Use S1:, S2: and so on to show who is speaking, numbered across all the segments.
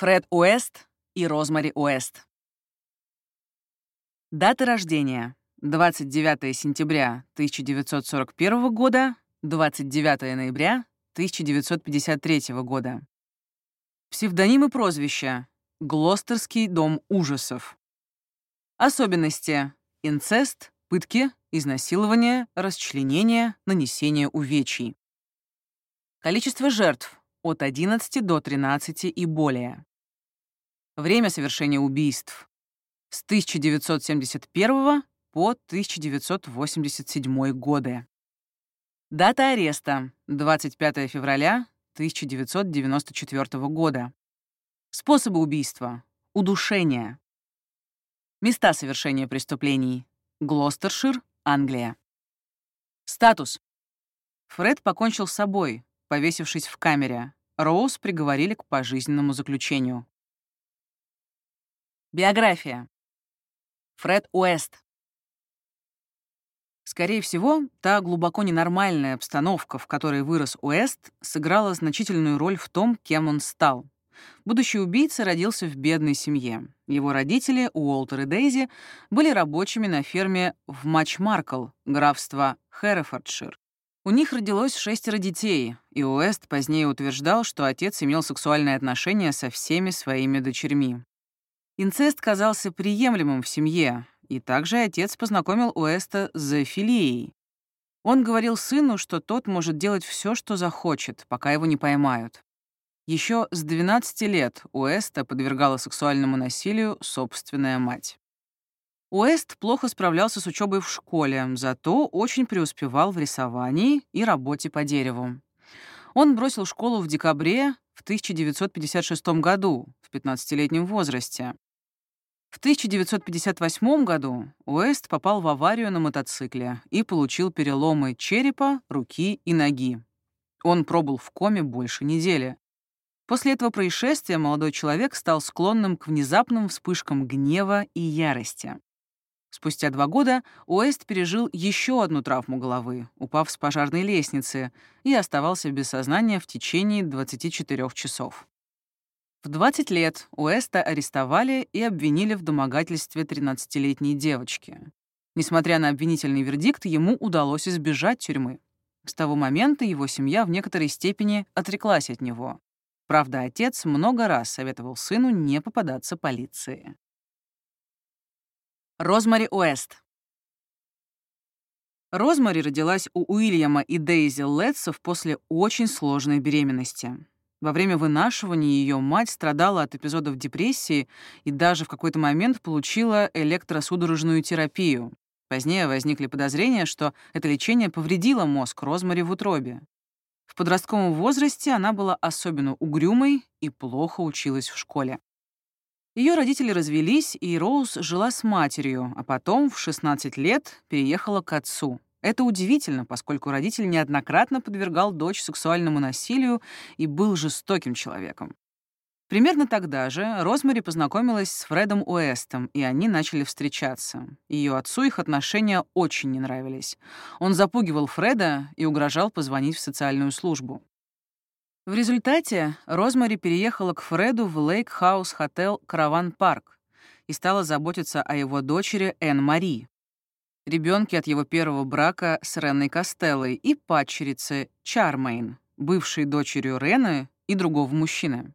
S1: Фред Уэст и Розмари Уэст. Даты рождения. 29 сентября 1941 года, 29 ноября 1953 года. Псевдонимы прозвища. Глостерский дом ужасов. Особенности. Инцест, пытки, изнасилование, расчленение, нанесение увечий. Количество жертв от 11 до 13 и более. Время совершения убийств с 1971 по 1987 годы. Дата ареста — 25 февраля 1994 года. Способы убийства — удушение. Места совершения преступлений — Глостершир, Англия. Статус. Фред покончил с собой, повесившись в камере. Роуз приговорили к пожизненному заключению. Биография. Фред Уэст. Скорее всего, та глубоко ненормальная обстановка, в которой вырос Уэст, сыграла значительную роль в том, кем он стал. Будущий убийца родился в бедной семье. Его родители, Уолтер и Дейзи, были рабочими на ферме в Матчмаркл, графство Херефордшир. У них родилось шестеро детей, и Уэст позднее утверждал, что отец имел сексуальные отношения со всеми своими дочерьми. Инцест казался приемлемым в семье, и также отец познакомил Уэста с зоофилией. Он говорил сыну, что тот может делать все, что захочет, пока его не поймают. Еще с 12 лет Уэста подвергала сексуальному насилию собственная мать. Уэст плохо справлялся с учебой в школе, зато очень преуспевал в рисовании и работе по дереву. Он бросил школу в декабре в 1956 году, в 15-летнем возрасте, в 1958 году Уэст попал в аварию на мотоцикле и получил переломы черепа, руки и ноги. Он пробыл в коме больше недели. После этого происшествия молодой человек стал склонным к внезапным вспышкам гнева и ярости. Спустя два года Уэст пережил еще одну травму головы, упав с пожарной лестницы, и оставался без сознания в течение 24 часов. В 20 лет Уэста арестовали и обвинили в домогательстве 13-летней девочки. Несмотря на обвинительный вердикт, ему удалось избежать тюрьмы. С того момента его семья в некоторой степени отреклась от него. Правда, отец много раз советовал сыну не попадаться полиции. Розмари Уэст Розмари родилась у Уильяма и Дейзи Летсов после очень сложной беременности. Во время вынашивания ее мать страдала от эпизодов депрессии и даже в какой-то момент получила электросудорожную терапию. Позднее возникли подозрения, что это лечение повредило мозг Розмари в утробе. В подростковом возрасте она была особенно угрюмой и плохо училась в школе. Ее родители развелись, и Роуз жила с матерью, а потом в 16 лет переехала к отцу. Это удивительно, поскольку родитель неоднократно подвергал дочь сексуальному насилию и был жестоким человеком. Примерно тогда же Розмари познакомилась с Фредом Уэстом, и они начали встречаться. Ее отцу их отношения очень не нравились. Он запугивал Фреда и угрожал позвонить в социальную службу. В результате Розмари переехала к Фреду в Lake House Hotel «Caravan Park» и стала заботиться о его дочери Энн Мари, ребенке от его первого брака с Ренной Костеллой и падчерице Чармейн, бывшей дочерью Рены и другого мужчины.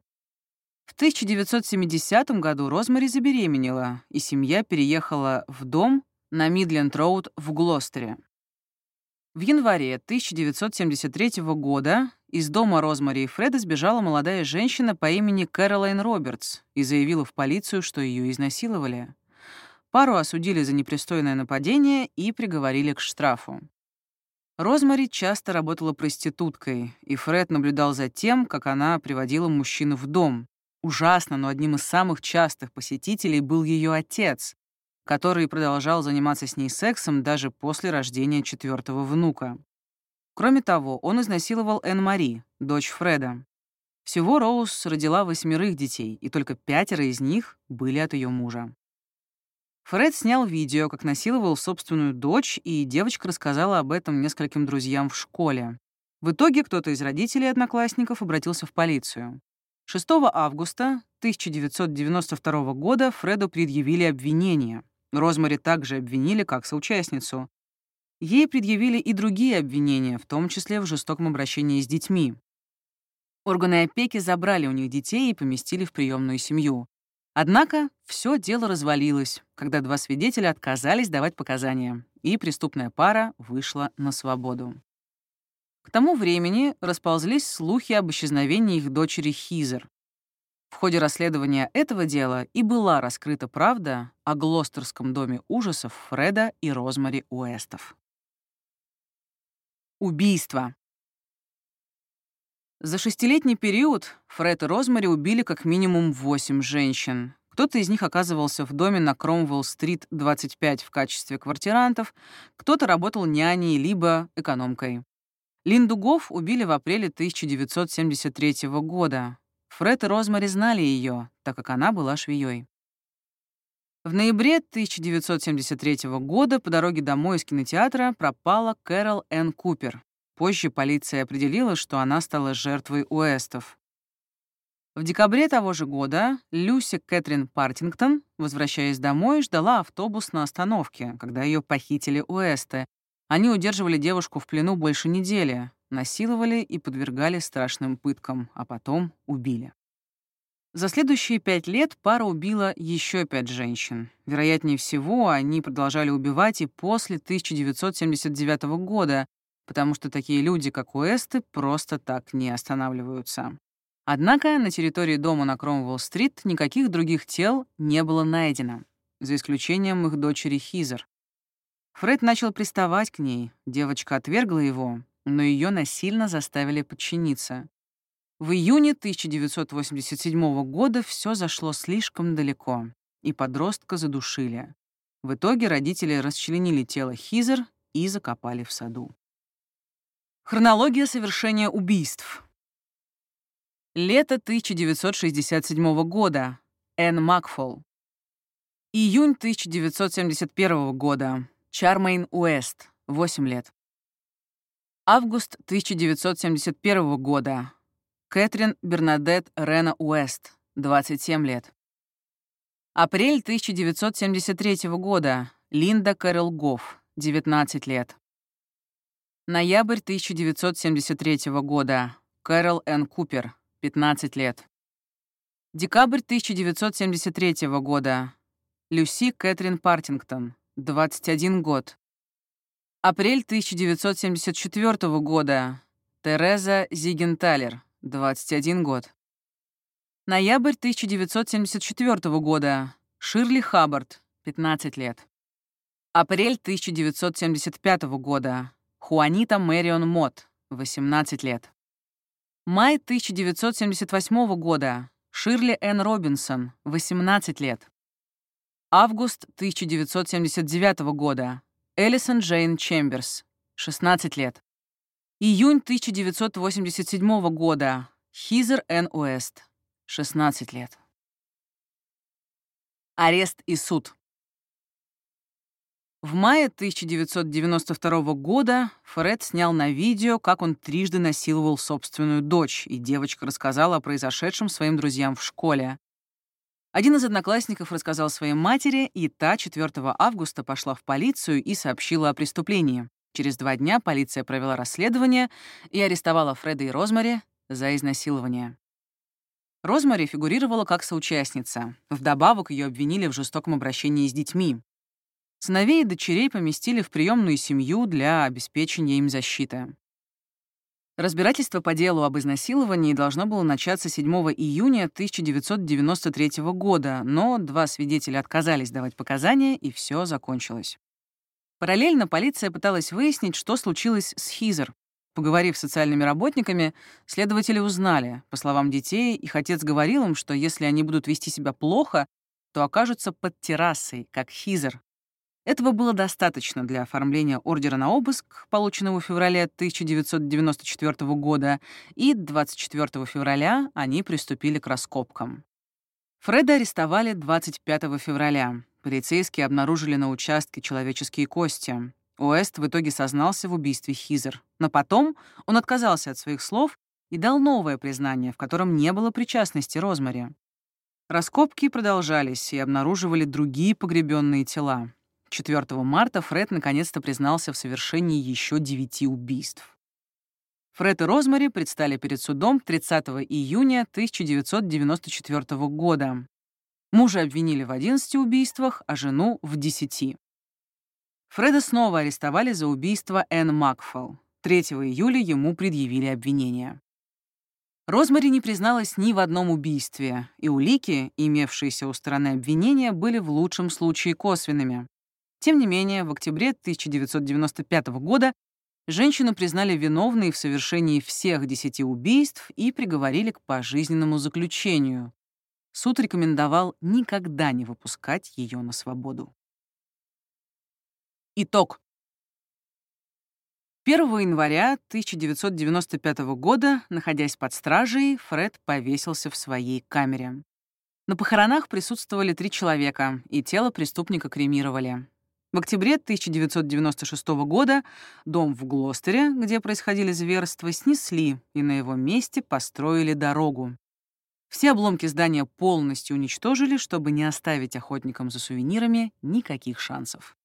S1: В 1970 году Розмари забеременела, и семья переехала в дом на Мидленд-Роуд в Глостере. В январе 1973 года из дома Розмари и Фреда сбежала молодая женщина по имени Кэролайн Робертс и заявила в полицию, что ее изнасиловали. Пару осудили за непристойное нападение и приговорили к штрафу. Розмари часто работала проституткой, и Фред наблюдал за тем, как она приводила мужчину в дом. Ужасно, но одним из самых частых посетителей был ее отец, который продолжал заниматься с ней сексом даже после рождения четвертого внука. Кроме того, он изнасиловал Энн-Мари, дочь Фреда. Всего Роуз родила восьмерых детей, и только пятеро из них были от ее мужа. Фред снял видео, как насиловал собственную дочь, и девочка рассказала об этом нескольким друзьям в школе. В итоге кто-то из родителей одноклассников обратился в полицию. 6 августа 1992 года Фреду предъявили обвинение. Розмари также обвинили как соучастницу. Ей предъявили и другие обвинения, в том числе в жестоком обращении с детьми. Органы опеки забрали у них детей и поместили в приемную семью. Однако все дело развалилось, когда два свидетеля отказались давать показания, и преступная пара вышла на свободу. К тому времени расползлись слухи об исчезновении их дочери Хизер. В ходе расследования этого дела и была раскрыта правда о Глостерском доме ужасов Фреда и Розмари Уэстов. Убийство. За шестилетний период Фред и Розмари убили как минимум восемь женщин. Кто-то из них оказывался в доме на Кромвелл-стрит 25 в качестве квартирантов, кто-то работал няней либо экономкой. Линду Гофф убили в апреле 1973 года. Фред и Розмари знали ее, так как она была швеей. В ноябре 1973 года по дороге домой из кинотеатра пропала Кэрол Энн Купер. Позже полиция определила, что она стала жертвой Уэстов. В декабре того же года Люси Кэтрин Партингтон, возвращаясь домой, ждала автобус на остановке, когда ее похитили Уэсты, они удерживали девушку в плену больше недели, насиловали и подвергали страшным пыткам, а потом убили. За следующие пять лет пара убила еще пять женщин. Вероятнее всего, они продолжали убивать и после 1979 года, потому что такие люди, как Уэсты, просто так не останавливаются. Однако на территории дома на Кромвелл-стрит никаких других тел не было найдено, за исключением их дочери Хизер. Фред начал приставать к ней, девочка отвергла его, но ее насильно заставили подчиниться. В июне 1987 года все зашло слишком далеко, и подростка задушили. В итоге родители расчленили тело Хизер и закопали в саду. Хронология совершения убийств. Лето 1967 года. Энн Макфол. Июнь 1971 года. Чармейн Уэст, 8 лет. Август 1971 года. Кэтрин Бернадет Рена Уэст, 27 лет. Апрель 1973 года. Линда Кэрол Гофф, 19 лет. Ноябрь 1973 года. Кэрол Н. Купер, 15 лет. Декабрь 1973 года. Люси Кэтрин Партингтон, 21 год. Апрель 1974 года. Тереза Зигенталер, 21 год. Ноябрь 1974 года. Ширли Хаббард, 15 лет. Апрель 1975 года. Хуанита Мэрион Мот, 18 лет. Май 1978 года. Ширли Н. Робинсон, 18 лет. Август 1979 года. Элисон Джейн Чемберс, 16 лет. Июнь 1987 года. Хизер Н. Уэст, 16 лет. Арест и суд. В мае 1992 года Фред снял на видео, как он трижды насиловал собственную дочь, и девочка рассказала о произошедшем своим друзьям в школе. Один из одноклассников рассказал своей матери, и та 4 августа пошла в полицию и сообщила о преступлении. Через два дня полиция провела расследование и арестовала Фреда и Розмари за изнасилование. Розмари фигурировала как соучастница. Вдобавок ее обвинили в жестоком обращении с детьми. Сыновей и дочерей поместили в приемную семью для обеспечения им защиты. Разбирательство по делу об изнасиловании должно было начаться 7 июня 1993 года, но два свидетеля отказались давать показания, и все закончилось. Параллельно полиция пыталась выяснить, что случилось с Хизер. Поговорив с социальными работниками, следователи узнали, по словам детей, их отец говорил им, что если они будут вести себя плохо, то окажутся под террасой, как Хизер, этого было достаточно для оформления ордера на обыск, полученного в феврале 1994 года, и 24 февраля они приступили к раскопкам. Фреда арестовали 25 февраля. Полицейские обнаружили на участке человеческие кости. Уэст в итоге сознался в убийстве Хизер. Но потом он отказался от своих слов и дал новое признание, в котором не было причастности Розмари. Раскопки продолжались и обнаруживали другие погребенные тела. 4 марта Фред наконец-то признался в совершении еще девяти убийств. Фред и Розмари предстали перед судом 30 июня 1994 года. Мужа обвинили в 11 убийствах, а жену — в 10. Фреда снова арестовали за убийство Энн Макфол. 3 июля ему предъявили обвинение. Розмари не призналась ни в одном убийстве, и улики, имевшиеся у стороны обвинения, были в лучшем случае косвенными. Тем не менее, в октябре 1995 года женщину признали виновной в совершении всех десяти убийств и приговорили к пожизненному заключению. Суд рекомендовал никогда не выпускать ее на свободу. Итог. 1 января 1995 года, находясь под стражей, Фред повесился в своей камере. На похоронах присутствовали три человека, и тело преступника кремировали. В октябре 1996 года дом в Глостере, где происходили зверства, снесли и на его месте построили дорогу. Все обломки здания полностью уничтожили, чтобы не оставить охотникам за сувенирами никаких шансов.